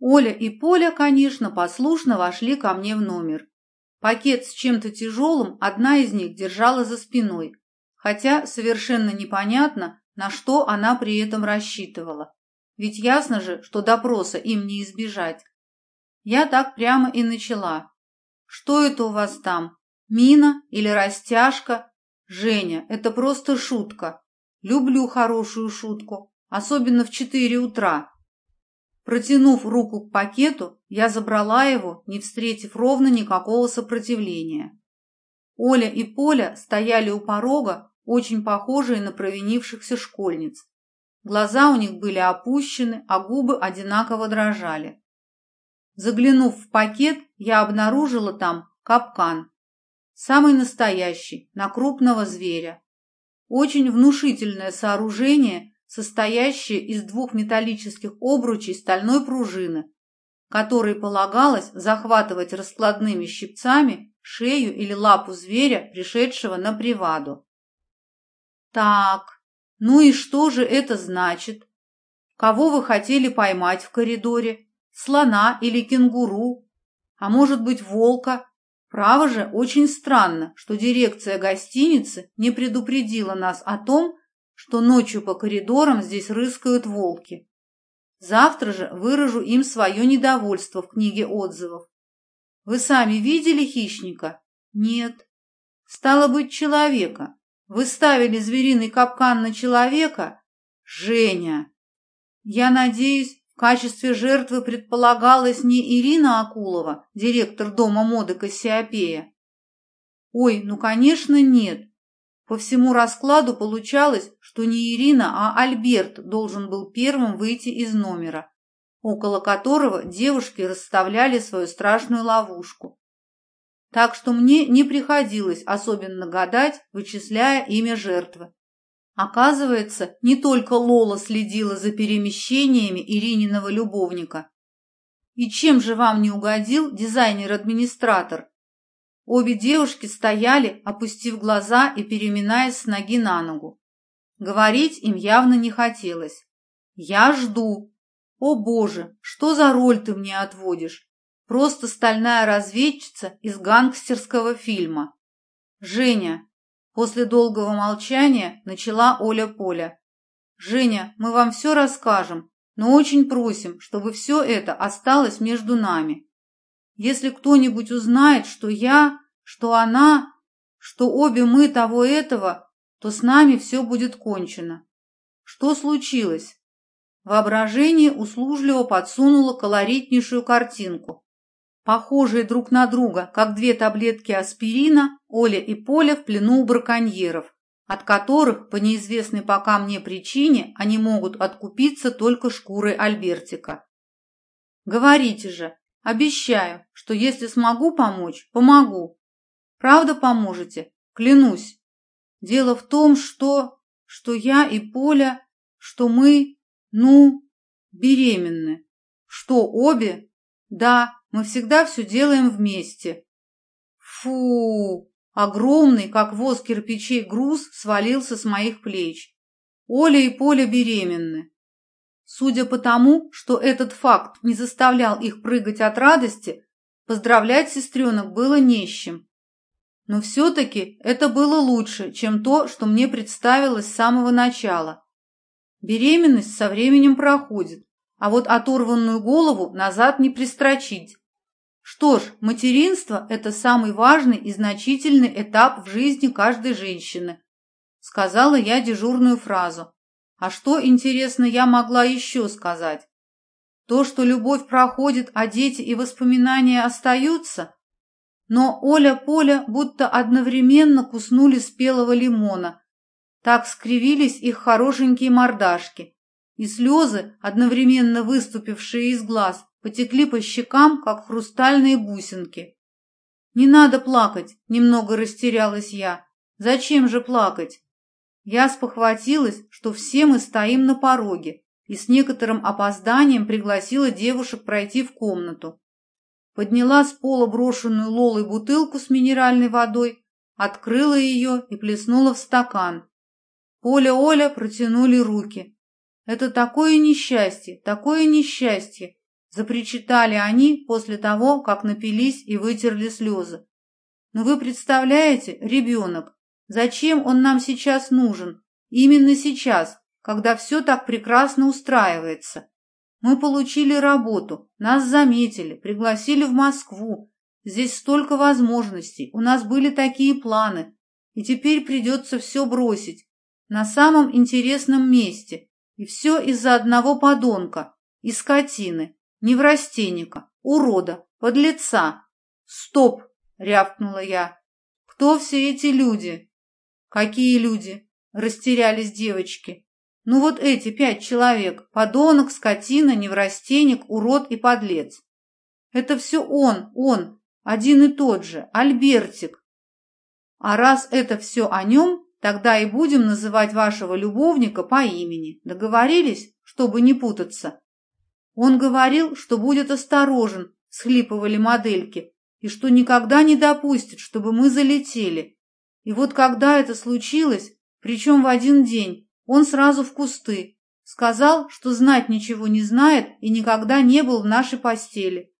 Оля и Поля, конечно, послушно вошли ко мне в номер. Пакет с чем-то тяжелым одна из них держала за спиной, хотя совершенно непонятно, на что она при этом рассчитывала. Ведь ясно же, что допроса им не избежать. Я так прямо и начала. «Что это у вас там? Мина или растяжка?» «Женя, это просто шутка. Люблю хорошую шутку, особенно в четыре утра. Протянув руку к пакету, я забрала его, не встретив ровно никакого сопротивления. Оля и Поля стояли у порога, очень похожие на провинившихся школьниц. Глаза у них были опущены, а губы одинаково дрожали. Заглянув в пакет, я обнаружила там капкан. Самый настоящий, на крупного зверя. Очень внушительное сооружение состоящее из двух металлических обручей стальной пружины, которой полагалось захватывать раскладными щипцами шею или лапу зверя, пришедшего на приваду. Так, ну и что же это значит? Кого вы хотели поймать в коридоре? Слона или кенгуру? А может быть, волка? Право же, очень странно, что дирекция гостиницы не предупредила нас о том, что ночью по коридорам здесь рыскают волки. Завтра же выражу им свое недовольство в книге отзывов. Вы сами видели хищника? Нет. Стало быть, человека. Вы ставили звериный капкан на человека? Женя! Я надеюсь, в качестве жертвы предполагалась не Ирина Акулова, директор дома моды Кассиопея? Ой, ну, конечно, нет. По всему раскладу получалось, что не Ирина, а Альберт должен был первым выйти из номера, около которого девушки расставляли свою страшную ловушку. Так что мне не приходилось особенно гадать, вычисляя имя жертвы. Оказывается, не только Лола следила за перемещениями Ирининого любовника. И чем же вам не угодил дизайнер-администратор, Обе девушки стояли, опустив глаза и переминаясь с ноги на ногу. Говорить им явно не хотелось. «Я жду. О, Боже, что за роль ты мне отводишь? Просто стальная разведчица из гангстерского фильма». «Женя», после долгого молчания начала Оля Поля. «Женя, мы вам все расскажем, но очень просим, чтобы все это осталось между нами. Если кто-нибудь узнает, что я, что она, что обе мы того этого, то с нами все будет кончено. Что случилось? Воображение услужливо подсунуло колоритнейшую картинку. Похожие друг на друга, как две таблетки аспирина, Оля и Поля в плену у браконьеров, от которых, по неизвестной пока мне причине, они могут откупиться только шкурой Альбертика. Говорите же, Обещаю, что если смогу помочь, помогу. Правда поможете? Клянусь. Дело в том, что... что я и Поля, что мы, ну, беременны. Что, обе? Да, мы всегда все делаем вместе. Фу! Огромный, как воз кирпичей, груз свалился с моих плеч. Оля и Поля беременны. Судя по тому, что этот факт не заставлял их прыгать от радости, поздравлять сестренок было не с чем. Но все-таки это было лучше, чем то, что мне представилось с самого начала. Беременность со временем проходит, а вот оторванную голову назад не пристрочить. Что ж, материнство – это самый важный и значительный этап в жизни каждой женщины, сказала я дежурную фразу. А что, интересно, я могла еще сказать? То, что любовь проходит, а дети и воспоминания остаются? Но Оля-Поля будто одновременно куснули спелого лимона. Так скривились их хорошенькие мордашки. И слезы, одновременно выступившие из глаз, потекли по щекам, как хрустальные бусинки. «Не надо плакать», — немного растерялась я. «Зачем же плакать? Я спохватилась, что все мы стоим на пороге, и с некоторым опозданием пригласила девушек пройти в комнату. Подняла с пола брошенную Лолой бутылку с минеральной водой, открыла ее и плеснула в стакан. Поля-Оля протянули руки. Это такое несчастье, такое несчастье. Запричитали они после того, как напились и вытерли слезы. Но вы представляете, ребенок, зачем он нам сейчас нужен? Именно сейчас, когда все так прекрасно устраивается. Мы получили работу, нас заметили, пригласили в Москву. Здесь столько возможностей, у нас были такие планы. И теперь придется все бросить. На самом интересном месте. И все из-за одного подонка. И скотины. Неврастенника. Урода. Подлеца. Стоп! рявкнула я. Кто все эти люди? Какие люди? Растерялись девочки. Ну вот эти пять человек. Подонок, скотина, неврастенник, урод и подлец. Это все он, он, один и тот же, Альбертик. А раз это все о нем, тогда и будем называть вашего любовника по имени. Договорились, чтобы не путаться? Он говорил, что будет осторожен, схлипывали модельки, и что никогда не допустит, чтобы мы залетели. И вот когда это случилось, причем в один день, он сразу в кусты. Сказал, что знать ничего не знает и никогда не был в нашей постели.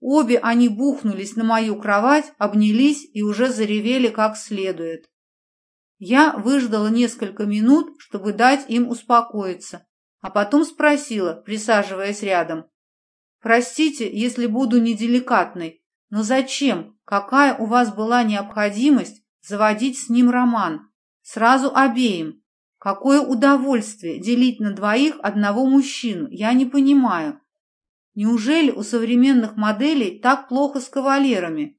Обе они бухнулись на мою кровать, обнялись и уже заревели как следует. Я выждала несколько минут, чтобы дать им успокоиться, а потом спросила, присаживаясь рядом. «Простите, если буду неделикатной, но зачем, какая у вас была необходимость заводить с ним роман? Сразу обеим. Какое удовольствие делить на двоих одного мужчину, я не понимаю. Неужели у современных моделей так плохо с кавалерами?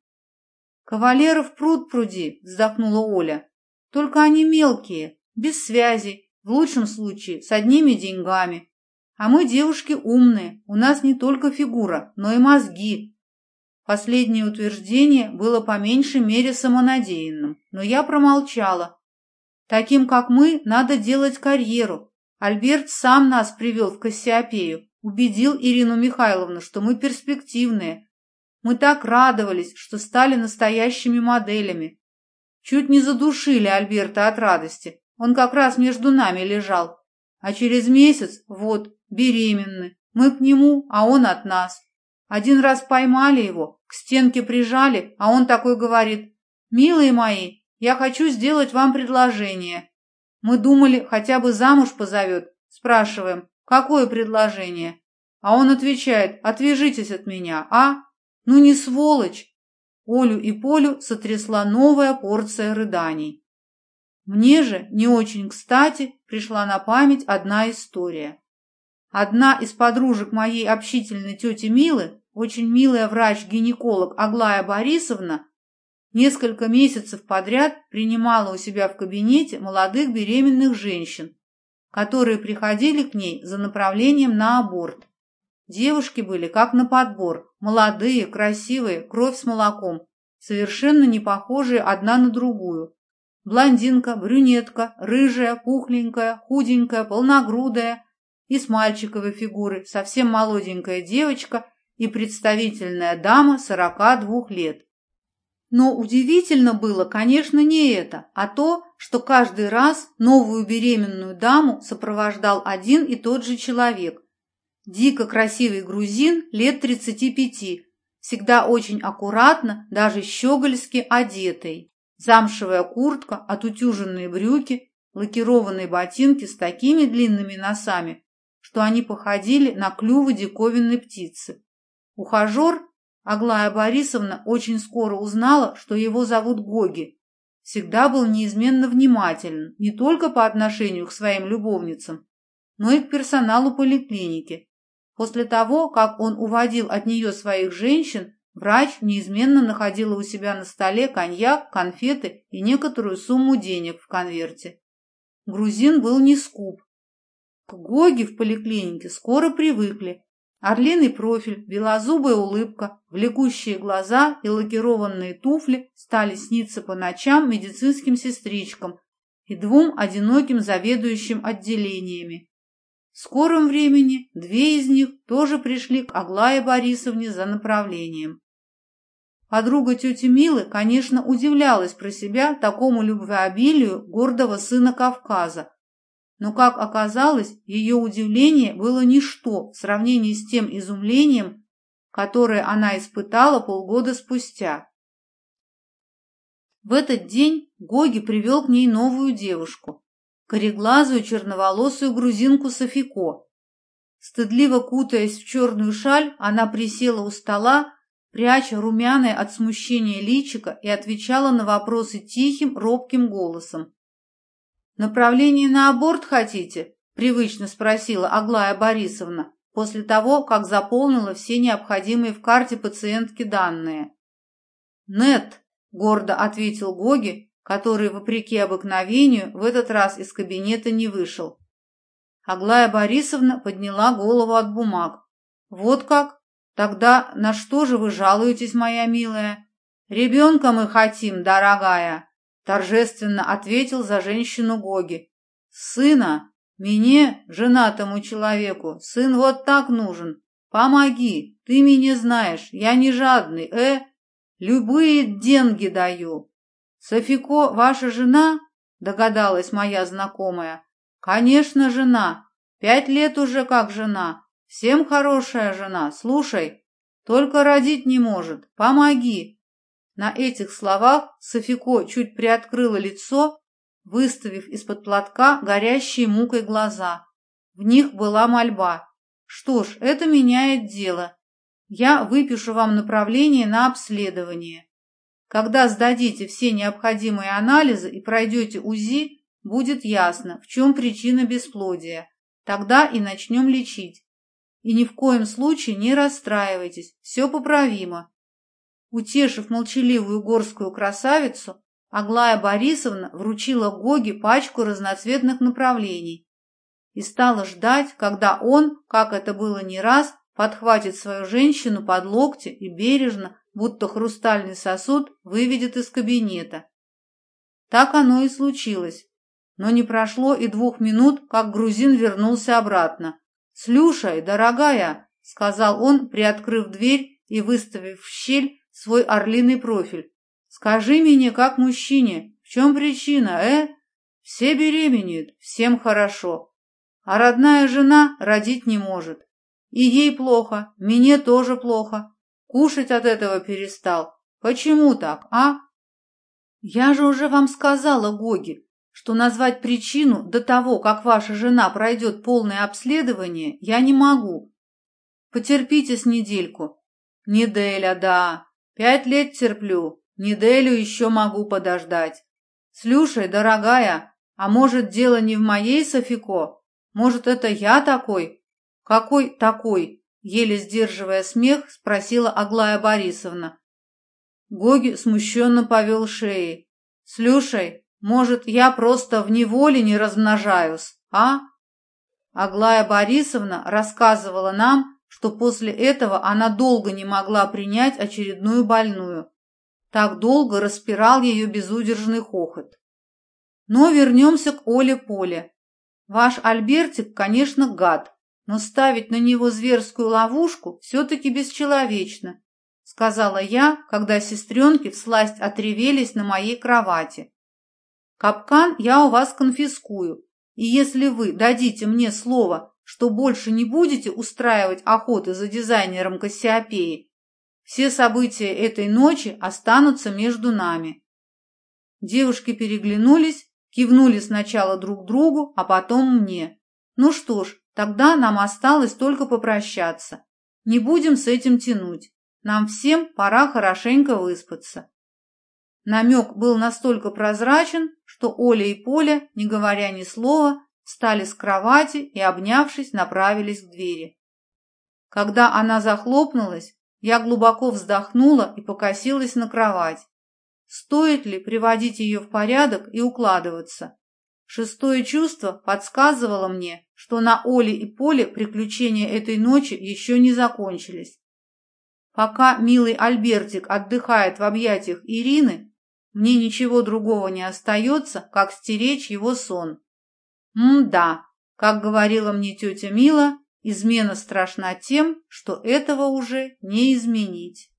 Кавалеров пруд пруди, вздохнула Оля. Только они мелкие, без связи, в лучшем случае с одними деньгами. А мы девушки умные, у нас не только фигура, но и мозги. Последнее утверждение было по меньшей мере самонадеянным, но я промолчала, Таким, как мы, надо делать карьеру. Альберт сам нас привел в Кассиопею, убедил Ирину Михайловну, что мы перспективные. Мы так радовались, что стали настоящими моделями. Чуть не задушили Альберта от радости. Он как раз между нами лежал. А через месяц, вот, беременны. Мы к нему, а он от нас. Один раз поймали его, к стенке прижали, а он такой говорит, «Милые мои, я хочу сделать вам предложение. Мы думали, хотя бы замуж позовет. Спрашиваем, какое предложение? А он отвечает, отвяжитесь от меня, а? Ну не сволочь. Олю и Полю сотрясла новая порция рыданий. Мне же не очень кстати пришла на память одна история. Одна из подружек моей общительной тети Милы, очень милая врач-гинеколог Аглая Борисовна, Несколько месяцев подряд принимала у себя в кабинете молодых беременных женщин, которые приходили к ней за направлением на аборт. Девушки были как на подбор, молодые, красивые, кровь с молоком, совершенно не похожие одна на другую. Блондинка, брюнетка, рыжая, пухленькая, худенькая, полногрудая и с мальчиковой фигурой, совсем молоденькая девочка и представительная дама сорока двух лет. Но удивительно было, конечно, не это, а то, что каждый раз новую беременную даму сопровождал один и тот же человек. Дико красивый грузин лет 35, всегда очень аккуратно, даже щегольски одетый. Замшевая куртка, отутюженные брюки, лакированные ботинки с такими длинными носами, что они походили на клювы диковинной птицы. Ухажер Аглая Борисовна очень скоро узнала, что его зовут Гоги. Всегда был неизменно внимателен не только по отношению к своим любовницам, но и к персоналу поликлиники. После того, как он уводил от нее своих женщин, врач неизменно находила у себя на столе коньяк, конфеты и некоторую сумму денег в конверте. Грузин был не скуп. К Гоги в поликлинике скоро привыкли, Орлиный профиль, белозубая улыбка, влекущие глаза и лакированные туфли стали сниться по ночам медицинским сестричкам и двум одиноким заведующим отделениями. В скором времени две из них тоже пришли к Аглае Борисовне за направлением. Подруга тети Милы, конечно, удивлялась про себя такому любвеобилию гордого сына Кавказа, но, как оказалось, ее удивление было ничто в сравнении с тем изумлением, которое она испытала полгода спустя. В этот день Гоги привел к ней новую девушку, кореглазую черноволосую грузинку Софико. Стыдливо кутаясь в черную шаль, она присела у стола, пряча румяное от смущения личико и отвечала на вопросы тихим, робким голосом. «Направление на аборт хотите?» – привычно спросила Аглая Борисовна после того, как заполнила все необходимые в карте пациентки данные. «Нет», – гордо ответил Гоги, который, вопреки обыкновению, в этот раз из кабинета не вышел. Аглая Борисовна подняла голову от бумаг. «Вот как? Тогда на что же вы жалуетесь, моя милая?» «Ребенка мы хотим, дорогая», торжественно ответил за женщину Гоги. «Сына! Мне, женатому человеку, сын вот так нужен. Помоги, ты меня знаешь, я не жадный, э? Любые деньги даю». «Софико ваша жена?» — догадалась моя знакомая. «Конечно, жена. Пять лет уже как жена. Всем хорошая жена. Слушай, только родить не может. Помоги. На этих словах Софико чуть приоткрыла лицо, выставив из-под платка горящие мукой глаза. В них была мольба. Что ж, это меняет дело. Я выпишу вам направление на обследование. Когда сдадите все необходимые анализы и пройдете УЗИ, будет ясно, в чем причина бесплодия. Тогда и начнем лечить. И ни в коем случае не расстраивайтесь, все поправимо. Утешив молчаливую горскую красавицу, Аглая Борисовна вручила Гоге пачку разноцветных направлений и стала ждать, когда он, как это было не раз, подхватит свою женщину под локти и бережно, будто хрустальный сосуд, выведет из кабинета. Так оно и случилось. Но не прошло и двух минут, как грузин вернулся обратно. «Слюшай, дорогая!» — сказал он, приоткрыв дверь и выставив в щель свой орлиный профиль. Скажи мне, как мужчине, в чем причина, э? Все беременеют, всем хорошо. А родная жена родить не может. И ей плохо, мне тоже плохо. Кушать от этого перестал. Почему так, а? Я же уже вам сказала, Гоги, что назвать причину до того, как ваша жена пройдет полное обследование, я не могу. Потерпите с недельку. Неделя, да. Пять лет терплю, неделю еще могу подождать. Слушай, дорогая, а может, дело не в моей Софико? Может, это я такой? Какой такой? Еле сдерживая смех, спросила Аглая Борисовна. Гоги смущенно повел шеей. «Слушай, может, я просто в неволе не размножаюсь, а?» Аглая Борисовна рассказывала нам, что после этого она долго не могла принять очередную больную. Так долго распирал ее безудержный хохот. Но вернемся к Оле Поле. Ваш Альбертик, конечно, гад, но ставить на него зверскую ловушку все-таки бесчеловечно, сказала я, когда сестренки всласть отревелись на моей кровати. Капкан я у вас конфискую, и если вы дадите мне слово, что больше не будете устраивать охоты за дизайнером Кассиопеи. Все события этой ночи останутся между нами. Девушки переглянулись, кивнули сначала друг другу, а потом мне. Ну что ж, тогда нам осталось только попрощаться. Не будем с этим тянуть. Нам всем пора хорошенько выспаться. Намек был настолько прозрачен, что Оля и Поля, не говоря ни слова, встали с кровати и, обнявшись, направились к двери. Когда она захлопнулась, я глубоко вздохнула и покосилась на кровать. Стоит ли приводить ее в порядок и укладываться? Шестое чувство подсказывало мне, что на Оле и Поле приключения этой ночи еще не закончились. Пока милый Альбертик отдыхает в объятиях Ирины, мне ничего другого не остается, как стеречь его сон. М-да, как говорила мне тетя Мила, измена страшна тем, что этого уже не изменить.